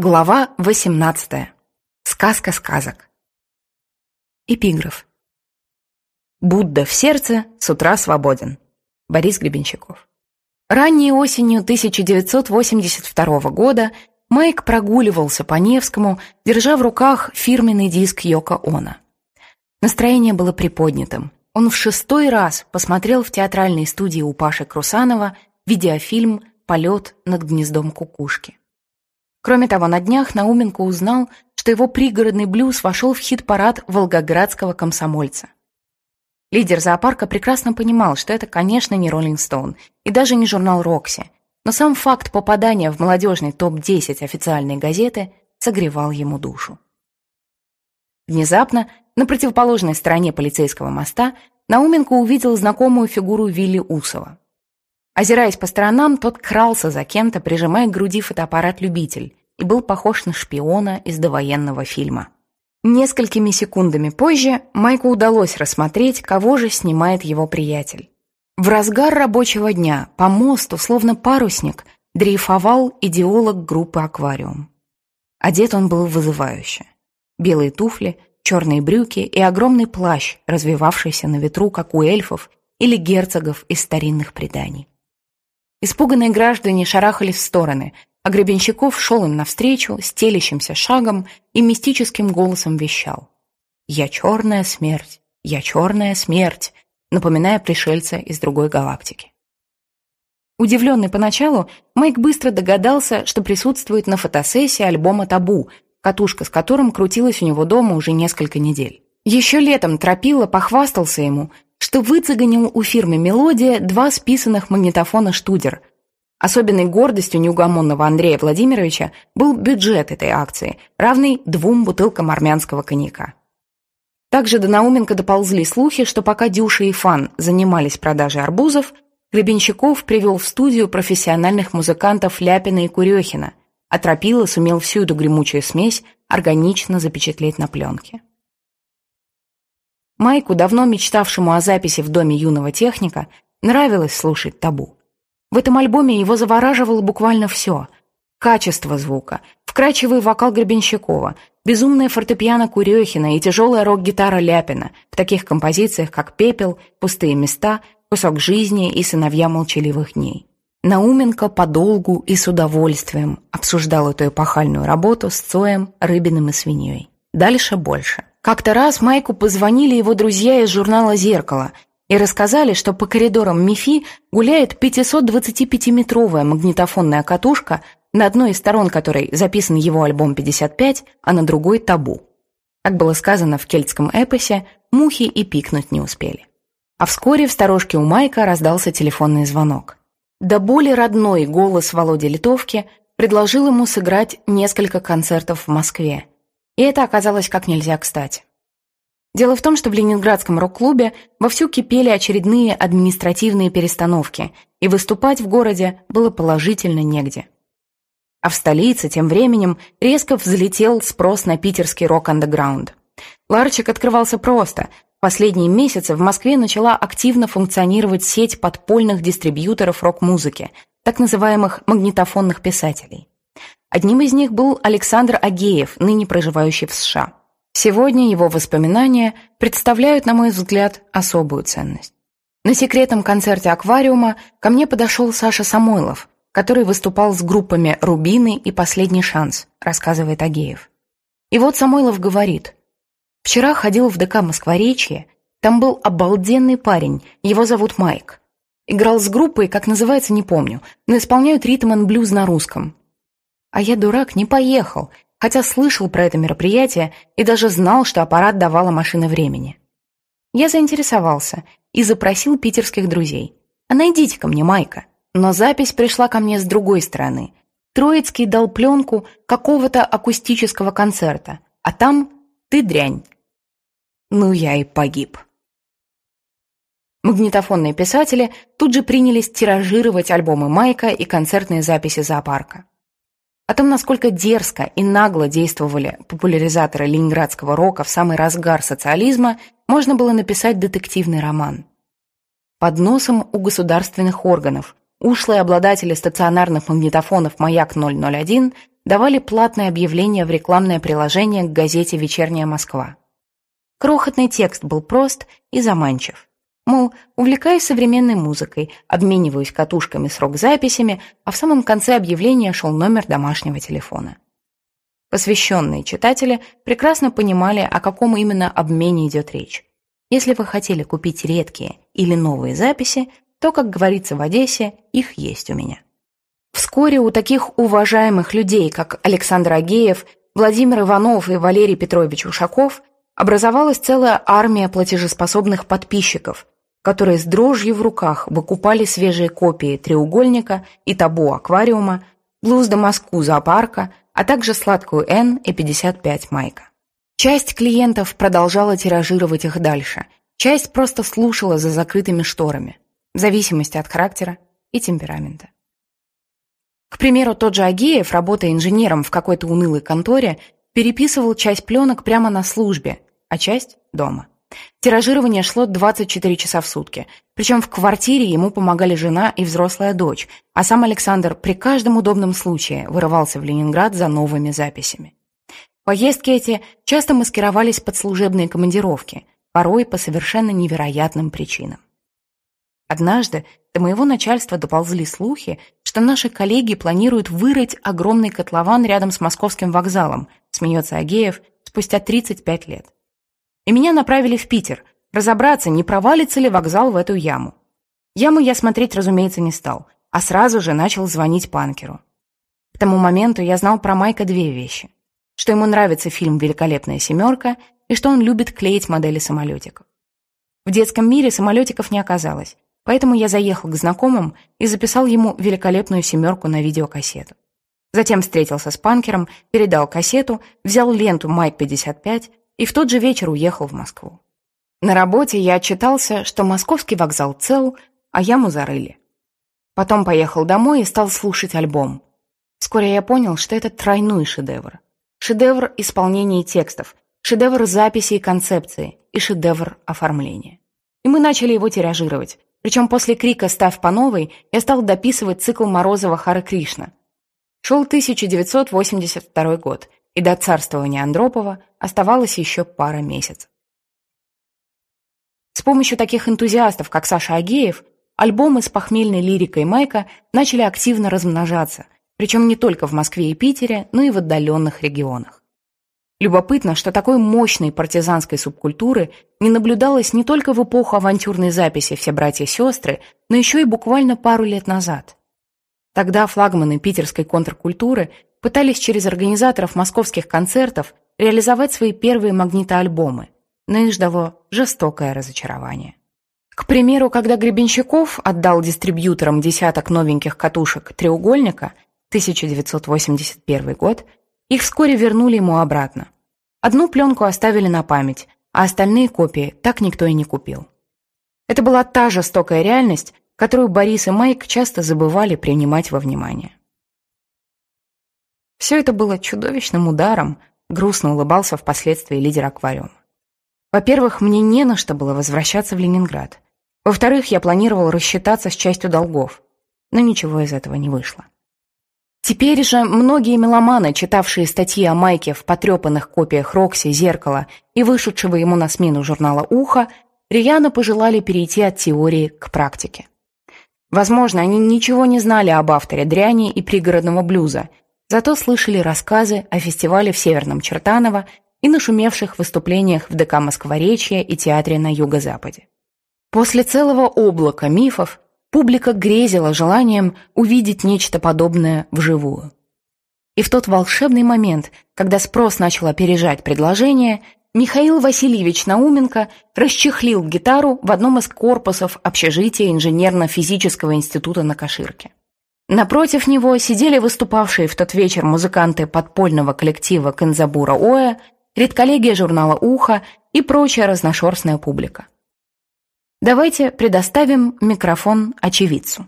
Глава 18. Сказка сказок. Эпиграф. Будда в сердце, с утра свободен. Борис Гребенщиков. Ранней осенью 1982 года Майк прогуливался по Невскому, держа в руках фирменный диск Йоко Оно. Настроение было приподнятым. Он в шестой раз посмотрел в театральной студии у Паши Крусанова видеофильм «Полет над гнездом кукушки». Кроме того, на днях Науменко узнал, что его пригородный блюз вошел в хит-парад волгоградского комсомольца. Лидер зоопарка прекрасно понимал, что это, конечно, не «Роллинг Стоун» и даже не журнал «Рокси», но сам факт попадания в молодежный топ-10 официальной газеты согревал ему душу. Внезапно, на противоположной стороне полицейского моста, Науменко увидел знакомую фигуру Вилли Усова. Озираясь по сторонам, тот крался за кем-то, прижимая к груди фотоаппарат-любитель, и был похож на шпиона из довоенного фильма. Несколькими секундами позже Майку удалось рассмотреть, кого же снимает его приятель. В разгар рабочего дня по мосту, словно парусник, дрейфовал идеолог группы «Аквариум». Одет он был вызывающе. Белые туфли, черные брюки и огромный плащ, развивавшийся на ветру, как у эльфов или герцогов из старинных преданий. Испуганные граждане шарахались в стороны, а Гребенщиков шел им навстречу, стелящимся шагом и мистическим голосом вещал. «Я черная смерть, я черная смерть», напоминая пришельца из другой галактики. Удивленный поначалу, Майк быстро догадался, что присутствует на фотосессии альбома «Табу», катушка с которым крутилась у него дома уже несколько недель. Еще летом Тропила похвастался ему, что выцеганил у фирмы «Мелодия» два списанных магнитофона «Штудер». Особенной гордостью неугомонного Андрея Владимировича был бюджет этой акции, равный двум бутылкам армянского коньяка. Также до Науменко доползли слухи, что пока Дюша и Фан занимались продажей арбузов, Гребенщиков привел в студию профессиональных музыкантов Ляпина и Курехина, а Тропила сумел всю эту гремучую смесь органично запечатлеть на пленке. Майку, давно мечтавшему о записи в доме юного техника, нравилось слушать табу. В этом альбоме его завораживало буквально все. Качество звука, вкрачивый вокал Гребенщикова, безумная фортепиано Курехина и тяжелая рок-гитара Ляпина в таких композициях, как «Пепел», «Пустые места», «Кусок жизни» и «Сыновья молчаливых дней». Науменко подолгу и с удовольствием обсуждал эту эпохальную работу с Цоем, Рыбиным и Свиньей. Дальше больше. Как-то раз Майку позвонили его друзья из журнала «Зеркало» и рассказали, что по коридорам МИФИ гуляет 525-метровая магнитофонная катушка, на одной из сторон которой записан его альбом «55», а на другой «Табу». Как было сказано в кельтском эпосе, мухи и пикнуть не успели. А вскоре в сторожке у Майка раздался телефонный звонок. До боли родной голос Володи Литовки предложил ему сыграть несколько концертов в Москве – и это оказалось как нельзя кстати. Дело в том, что в Ленинградском рок-клубе вовсю кипели очередные административные перестановки, и выступать в городе было положительно негде. А в столице тем временем резко взлетел спрос на питерский рок-андеграунд. Ларчик открывался просто. В последние месяцы в Москве начала активно функционировать сеть подпольных дистрибьюторов рок-музыки, так называемых магнитофонных писателей. Одним из них был Александр Агеев, ныне проживающий в США. Сегодня его воспоминания представляют, на мой взгляд, особую ценность. На секретном концерте «Аквариума» ко мне подошел Саша Самойлов, который выступал с группами «Рубины» и «Последний шанс», рассказывает Агеев. И вот Самойлов говорит, «Вчера ходил в ДК Москворечье, там был обалденный парень, его зовут Майк. Играл с группой, как называется, не помню, но исполняют ритм и блюз на русском. А я, дурак, не поехал, хотя слышал про это мероприятие и даже знал, что аппарат давала машина времени. Я заинтересовался и запросил питерских друзей. «А найдите-ка мне Майка». Но запись пришла ко мне с другой стороны. Троицкий дал пленку какого-то акустического концерта, а там «Ты дрянь». Ну, я и погиб. Магнитофонные писатели тут же принялись тиражировать альбомы Майка и концертные записи зоопарка. О том, насколько дерзко и нагло действовали популяризаторы ленинградского рока в самый разгар социализма, можно было написать детективный роман. Под носом у государственных органов ушлые обладатели стационарных магнитофонов «Маяк-001» давали платное объявление в рекламное приложение к газете «Вечерняя Москва». Крохотный текст был прост и заманчив. Мол, увлекаюсь современной музыкой, обмениваюсь катушками с рок-записями, а в самом конце объявления шел номер домашнего телефона. Посвященные читатели прекрасно понимали, о каком именно обмене идет речь. Если вы хотели купить редкие или новые записи, то, как говорится в Одессе, их есть у меня. Вскоре у таких уважаемых людей, как Александр Агеев, Владимир Иванов и Валерий Петрович Ушаков, образовалась целая армия платежеспособных подписчиков, которые с дрожью в руках выкупали свежие копии «Треугольника» и «Табу аквариума», «Блуз до Москву» зоопарка, а также «Сладкую Н» и «55 Майка». Часть клиентов продолжала тиражировать их дальше, часть просто слушала за закрытыми шторами, в зависимости от характера и темперамента. К примеру, тот же Агеев, работая инженером в какой-то унылой конторе, переписывал часть пленок прямо на службе, а часть – дома. Тиражирование шло 24 часа в сутки, причем в квартире ему помогали жена и взрослая дочь, а сам Александр при каждом удобном случае вырывался в Ленинград за новыми записями. Поездки эти часто маскировались под служебные командировки, порой по совершенно невероятным причинам. Однажды до моего начальства доползли слухи, что наши коллеги планируют вырыть огромный котлован рядом с московским вокзалом, смеется Агеев, спустя 35 лет. И меня направили в Питер, разобраться, не провалится ли вокзал в эту яму. Яму я смотреть, разумеется, не стал, а сразу же начал звонить панкеру. К тому моменту я знал про Майка две вещи. Что ему нравится фильм «Великолепная семерка» и что он любит клеить модели самолетиков. В детском мире самолетиков не оказалось, Поэтому я заехал к знакомым и записал ему великолепную семерку на видеокассету. Затем встретился с панкером, передал кассету, взял ленту «Майк-55» и в тот же вечер уехал в Москву. На работе я отчитался, что московский вокзал цел, а яму зарыли. Потом поехал домой и стал слушать альбом. Вскоре я понял, что это тройной шедевр. Шедевр исполнения текстов, шедевр записи и концепции и шедевр оформления. И мы начали его тиражировать, причем после крика «Ставь по новой» я стал дописывать цикл Морозова «Хара Кришна». Шел 1982 год, и до царствования Андропова оставалось еще пара месяцев. С помощью таких энтузиастов, как Саша Агеев, альбомы с похмельной лирикой Майка начали активно размножаться, причем не только в Москве и Питере, но и в отдаленных регионах. Любопытно, что такой мощной партизанской субкультуры не наблюдалось не только в эпоху авантюрной записи «Все братья-сестры», но еще и буквально пару лет назад. Тогда флагманы питерской контркультуры пытались через организаторов московских концертов реализовать свои первые магнитоальбомы, но их ждало жестокое разочарование. К примеру, когда Гребенщиков отдал дистрибьюторам десяток новеньких катушек «Треугольника» 1981 год – их вскоре вернули ему обратно. Одну пленку оставили на память, а остальные копии так никто и не купил. Это была та жестокая реальность, которую Борис и Майк часто забывали принимать во внимание. Все это было чудовищным ударом, грустно улыбался впоследствии лидер аквариума. Во-первых, мне не на что было возвращаться в Ленинград. Во-вторых, я планировал рассчитаться с частью долгов, но ничего из этого не вышло. Теперь же многие меломаны, читавшие статьи о Майке в потрепанных копиях «Рокси», «Зеркала» и вышедшего ему на смену журнала «Ухо», рьяно пожелали перейти от теории к практике. Возможно, они ничего не знали об авторе дряни и пригородного блюза, зато слышали рассказы о фестивале в Северном Чертаново и нашумевших выступлениях в ДК Москворечья и театре на Юго-Западе. После целого облака мифов Публика грезила желанием увидеть нечто подобное вживую. И в тот волшебный момент, когда спрос начал опережать предложение, Михаил Васильевич Науменко расчехлил гитару в одном из корпусов общежития инженерно-физического института на Каширке. Напротив него сидели выступавшие в тот вечер музыканты подпольного коллектива Канзабура Оя, редколлегия журнала «Ухо» и прочая разношерстная публика. Давайте предоставим микрофон очевидцу.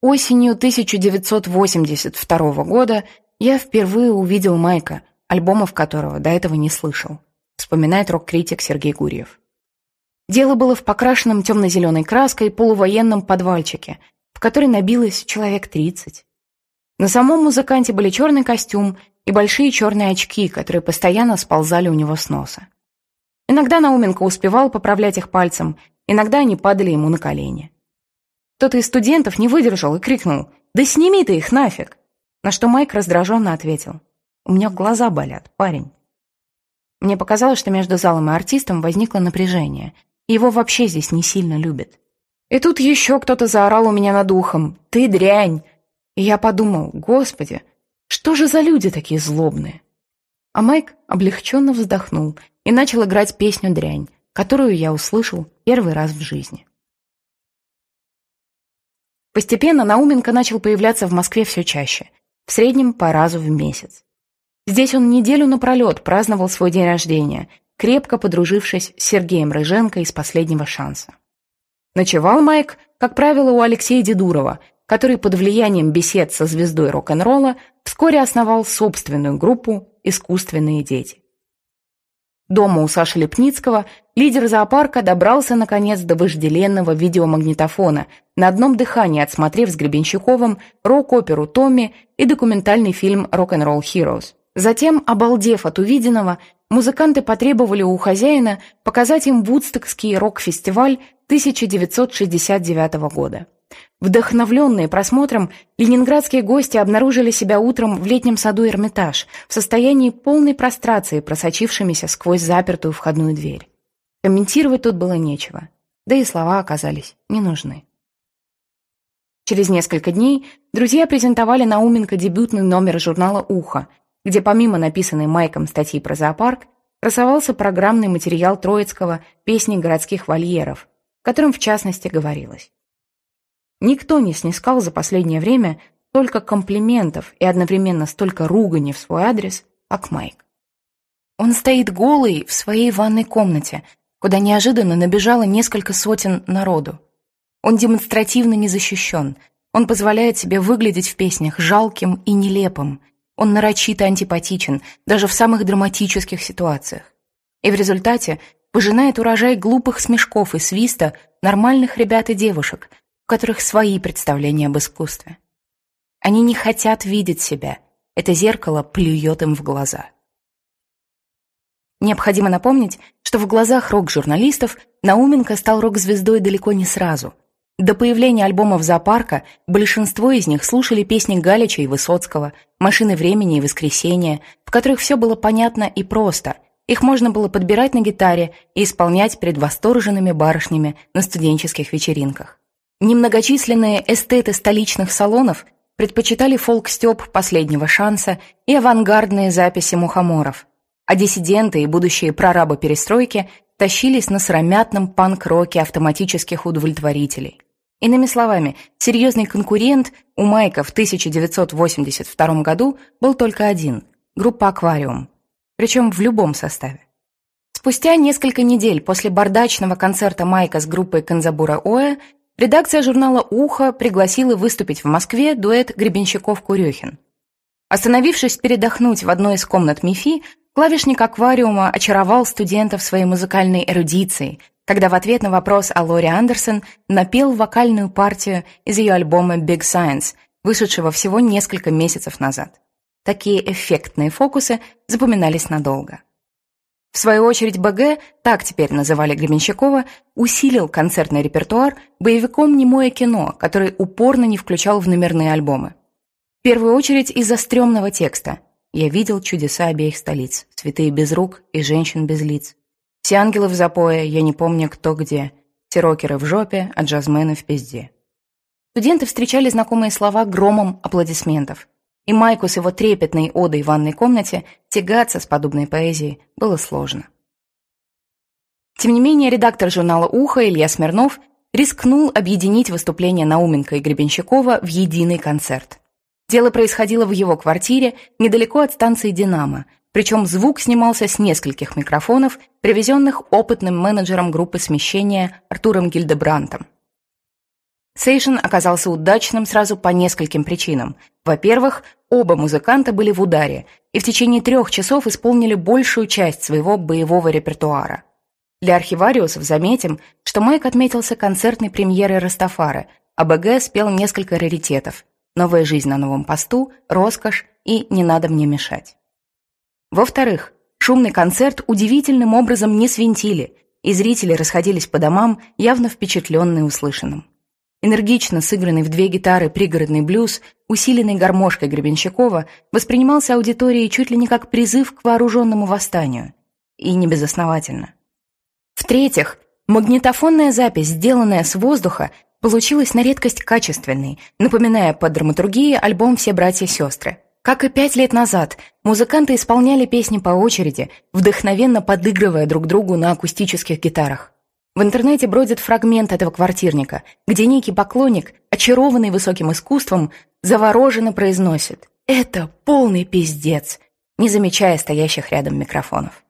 Осенью 1982 года я впервые увидел Майка, альбомов которого до этого не слышал, вспоминает рок-критик Сергей Гурьев. Дело было в покрашенном темно-зеленой краской полувоенном подвальчике, который набилось человек 30. На самом музыканте были черный костюм и большие черные очки, которые постоянно сползали у него с носа. Иногда Науменко успевал поправлять их пальцем, иногда они падали ему на колени. Кто-то из студентов не выдержал и крикнул «Да сними ты их нафиг!» На что Майк раздраженно ответил «У меня глаза болят, парень». Мне показалось, что между залом и артистом возникло напряжение, его вообще здесь не сильно любят. И тут еще кто-то заорал у меня над ухом «Ты дрянь!» И я подумал «Господи, что же за люди такие злобные?» А Майк облегченно вздохнул и начал играть песню «Дрянь», которую я услышал первый раз в жизни. Постепенно Науменко начал появляться в Москве все чаще, в среднем по разу в месяц. Здесь он неделю напролет праздновал свой день рождения, крепко подружившись с Сергеем Рыженко из «Последнего шанса». Ночевал Майк, как правило, у Алексея Дедурова, который под влиянием бесед со звездой рок-н-ролла вскоре основал собственную группу «Искусственные дети». Дома у Саши Лепницкого лидер зоопарка добрался, наконец, до вожделенного видеомагнитофона, на одном дыхании отсмотрев с Гребенщиковым рок-оперу «Томми» и документальный фильм «Рок-н-ролл Heroes». Затем, обалдев от увиденного, музыканты потребовали у хозяина показать им Вудстокский рок-фестиваль 1969 года. Вдохновленные просмотром, ленинградские гости обнаружили себя утром в летнем саду Эрмитаж в состоянии полной прострации, просочившимися сквозь запертую входную дверь. Комментировать тут было нечего, да и слова оказались не нужны. Через несколько дней друзья презентовали Науменко дебютный номер журнала «Ухо», где помимо написанной Майком статьи про зоопарк, красовался программный материал Троицкого «Песни городских вольеров», в котором в частности говорилось. Никто не снискал за последнее время столько комплиментов и одновременно столько ругани в свой адрес, как Майк. Он стоит голый в своей ванной комнате, куда неожиданно набежало несколько сотен народу. Он демонстративно не защищен, он позволяет себе выглядеть в песнях жалким и нелепым, он нарочито антипатичен, даже в самых драматических ситуациях. И в результате пожинает урожай глупых смешков и свиста нормальных ребят и девушек, у которых свои представления об искусстве. Они не хотят видеть себя. Это зеркало плюет им в глаза. Необходимо напомнить, что в глазах рок-журналистов Науменко стал рок-звездой далеко не сразу. До появления альбомов «Зоопарка» большинство из них слушали песни Галича и Высоцкого, «Машины времени» и «Воскресенья», в которых все было понятно и просто. Их можно было подбирать на гитаре и исполнять перед восторженными барышнями на студенческих вечеринках. Немногочисленные эстеты столичных салонов предпочитали фолк-стёб последнего шанса и авангардные записи мухоморов, а диссиденты и будущие прорабы перестройки тащились на сыромятном панк-роке автоматических удовлетворителей. Иными словами, серьезный конкурент у Майка в 1982 году был только один – группа «Аквариум», причем в любом составе. Спустя несколько недель после бардачного концерта Майка с группой Канзабура Оэ Редакция журнала «Ухо» пригласила выступить в Москве дуэт Гребенщиков-Курехин. Остановившись передохнуть в одной из комнат МИФИ, клавишник аквариума очаровал студентов своей музыкальной эрудицией, когда в ответ на вопрос о Лори Андерсон напел вокальную партию из ее альбома «Big Science», вышедшего всего несколько месяцев назад. Такие эффектные фокусы запоминались надолго. В свою очередь БГ, так теперь называли Гребенщикова, усилил концертный репертуар боевиком «Немое кино», который упорно не включал в номерные альбомы. В первую очередь из-за стрёмного текста. Я видел чудеса обеих столиц, цветы без рук и женщин без лиц. Все ангелы в запое, я не помню кто где, все рокеры в жопе, а джазмены в пизде. Студенты встречали знакомые слова громом аплодисментов. И Майку с его трепетной одой в ванной комнате тягаться с подобной поэзией было сложно. Тем не менее, редактор журнала «Ухо» Илья Смирнов рискнул объединить выступления Науменко и Гребенщикова в единый концерт. Дело происходило в его квартире недалеко от станции «Динамо», причем звук снимался с нескольких микрофонов, привезенных опытным менеджером группы смещения Артуром Гильдебрантом. Сейшн оказался удачным сразу по нескольким причинам. Во-первых, оба музыканта были в ударе и в течение трех часов исполнили большую часть своего боевого репертуара. Для архивариусов заметим, что Майк отметился концертной премьерой Растафары, а БГ спел несколько раритетов. новая жизнь на новом посту, роскошь и не надо мне мешать. Во-вторых, шумный концерт удивительным образом не свинтили, и зрители расходились по домам, явно впечатленные услышанным. Энергично сыгранный в две гитары пригородный блюз, усиленный гармошкой Гребенщикова, воспринимался аудиторией чуть ли не как призыв к вооруженному восстанию. И не безосновательно. В-третьих, магнитофонная запись, сделанная с воздуха, получилась на редкость качественной, напоминая по драматургии альбом «Все братья-сестры». Как и пять лет назад, музыканты исполняли песни по очереди, вдохновенно подыгрывая друг другу на акустических гитарах. В интернете бродит фрагмент этого квартирника, где некий поклонник, очарованный высоким искусством, завороженно произносит «Это полный пиздец», не замечая стоящих рядом микрофонов.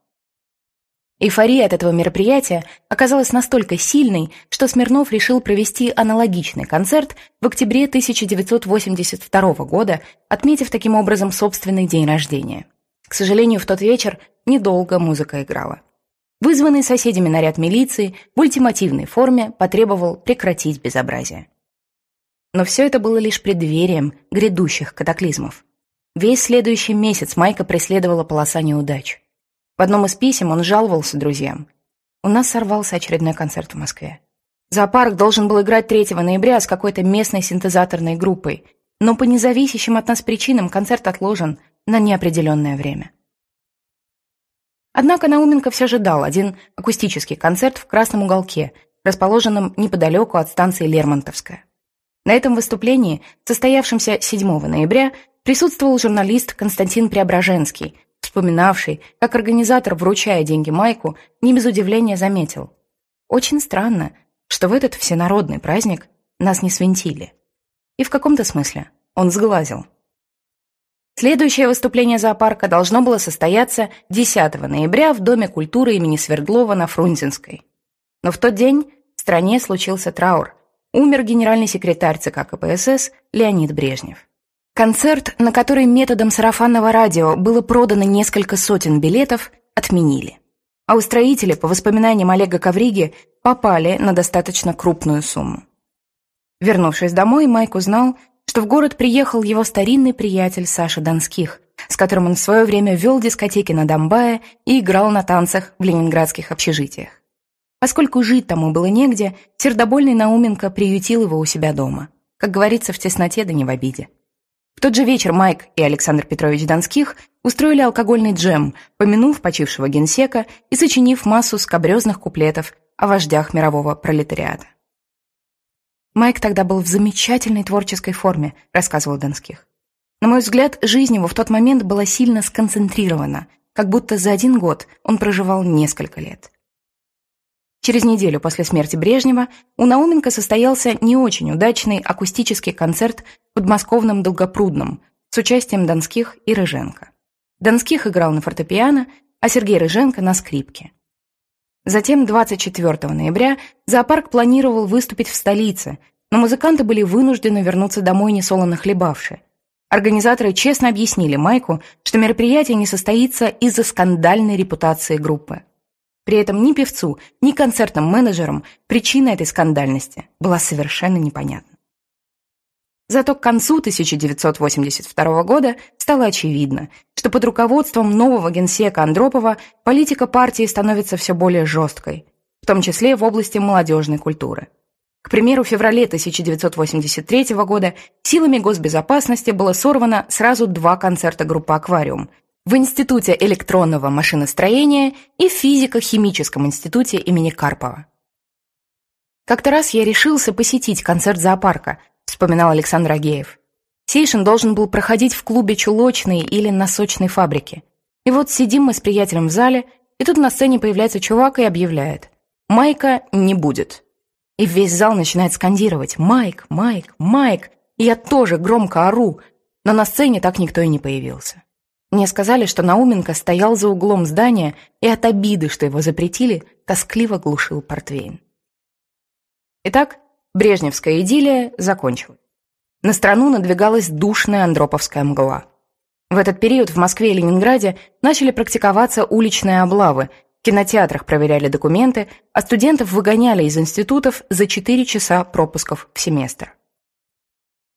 Эйфория от этого мероприятия оказалась настолько сильной, что Смирнов решил провести аналогичный концерт в октябре 1982 года, отметив таким образом собственный день рождения. К сожалению, в тот вечер недолго музыка играла. Вызванный соседями наряд милиции в ультимативной форме потребовал прекратить безобразие. Но все это было лишь преддверием грядущих катаклизмов. Весь следующий месяц Майка преследовала полоса неудач. В одном из писем он жаловался друзьям. У нас сорвался очередной концерт в Москве. Зоопарк должен был играть 3 ноября с какой-то местной синтезаторной группой, но по независящим от нас причинам концерт отложен на неопределенное время. Однако Науменко все же дал один акустический концерт в Красном уголке, расположенном неподалеку от станции Лермонтовская. На этом выступлении, состоявшемся 7 ноября, присутствовал журналист Константин Преображенский, вспоминавший, как организатор, вручая деньги Майку, не без удивления заметил. «Очень странно, что в этот всенародный праздник нас не свинтили». И в каком-то смысле он сглазил. Следующее выступление зоопарка должно было состояться 10 ноября в Доме культуры имени Свердлова на Фрунзенской. Но в тот день в стране случился траур. Умер генеральный секретарь ЦК КПСС Леонид Брежнев. Концерт, на который методом сарафанного радио было продано несколько сотен билетов, отменили. А устроители, по воспоминаниям Олега Ковриги, попали на достаточно крупную сумму. Вернувшись домой, Майк узнал, что в город приехал его старинный приятель Саша Донских, с которым он в свое время вел дискотеки на Домбае и играл на танцах в ленинградских общежитиях. Поскольку жить тому было негде, сердобольный Науменко приютил его у себя дома. Как говорится, в тесноте да не в обиде. В тот же вечер Майк и Александр Петрович Донских устроили алкогольный джем, помянув почившего генсека и сочинив массу скобрезных куплетов о вождях мирового пролетариата. Майк тогда был в замечательной творческой форме, рассказывал Донских. На мой взгляд, жизнь его в тот момент была сильно сконцентрирована, как будто за один год он проживал несколько лет. Через неделю после смерти Брежнева у Науменко состоялся не очень удачный акустический концерт в подмосковном Долгопрудном с участием Донских и Рыженко. Донских играл на фортепиано, а Сергей Рыженко на скрипке. Затем 24 ноября зоопарк планировал выступить в столице, но музыканты были вынуждены вернуться домой несолоно хлебавши. Организаторы честно объяснили Майку, что мероприятие не состоится из-за скандальной репутации группы. При этом ни певцу, ни концертным менеджерам причина этой скандальности была совершенно непонятна. Зато к концу 1982 года стало очевидно, что под руководством нового генсека Андропова политика партии становится все более жесткой, в том числе в области молодежной культуры. К примеру, в феврале 1983 года силами госбезопасности было сорвано сразу два концерта группы «Аквариум» в Институте электронного машиностроения и в физико-химическом институте имени Карпова. Как-то раз я решился посетить концерт зоопарка – вспоминал Александр Агеев. Сейшин должен был проходить в клубе чулочной или носочной фабрики. И вот сидим мы с приятелем в зале, и тут на сцене появляется чувак и объявляет «Майка не будет». И весь зал начинает скандировать «Майк, Майк, Майк!» И я тоже громко ору, но на сцене так никто и не появился. Мне сказали, что Науменко стоял за углом здания и от обиды, что его запретили, тоскливо глушил портвейн. Итак, Брежневская идиллия закончилась. На страну надвигалась душная андроповская мгла. В этот период в Москве и Ленинграде начали практиковаться уличные облавы, в кинотеатрах проверяли документы, а студентов выгоняли из институтов за 4 часа пропусков в семестр.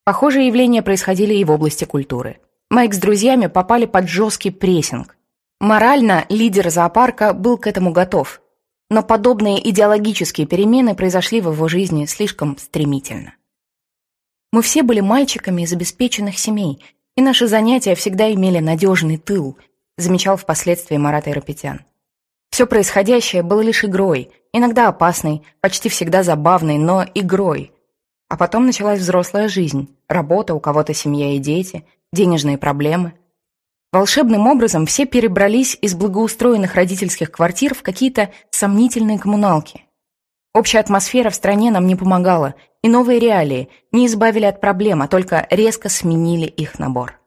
Похожие явления происходили и в области культуры. Майк с друзьями попали под жесткий прессинг. Морально лидер зоопарка был к этому готов, но подобные идеологические перемены произошли в его жизни слишком стремительно. Мы все были мальчиками из обеспеченных семей, и наши занятия всегда имели надежный тыл, замечал впоследствии Марат Айропетян. Все происходящее было лишь игрой, иногда опасной, почти всегда забавной, но игрой. А потом началась взрослая жизнь, работа, у кого-то семья и дети, денежные проблемы. Волшебным образом все перебрались из благоустроенных родительских квартир в какие-то сомнительные коммуналки. Общая атмосфера в стране нам не помогала, и новые реалии не избавили от проблем, а только резко сменили их набор.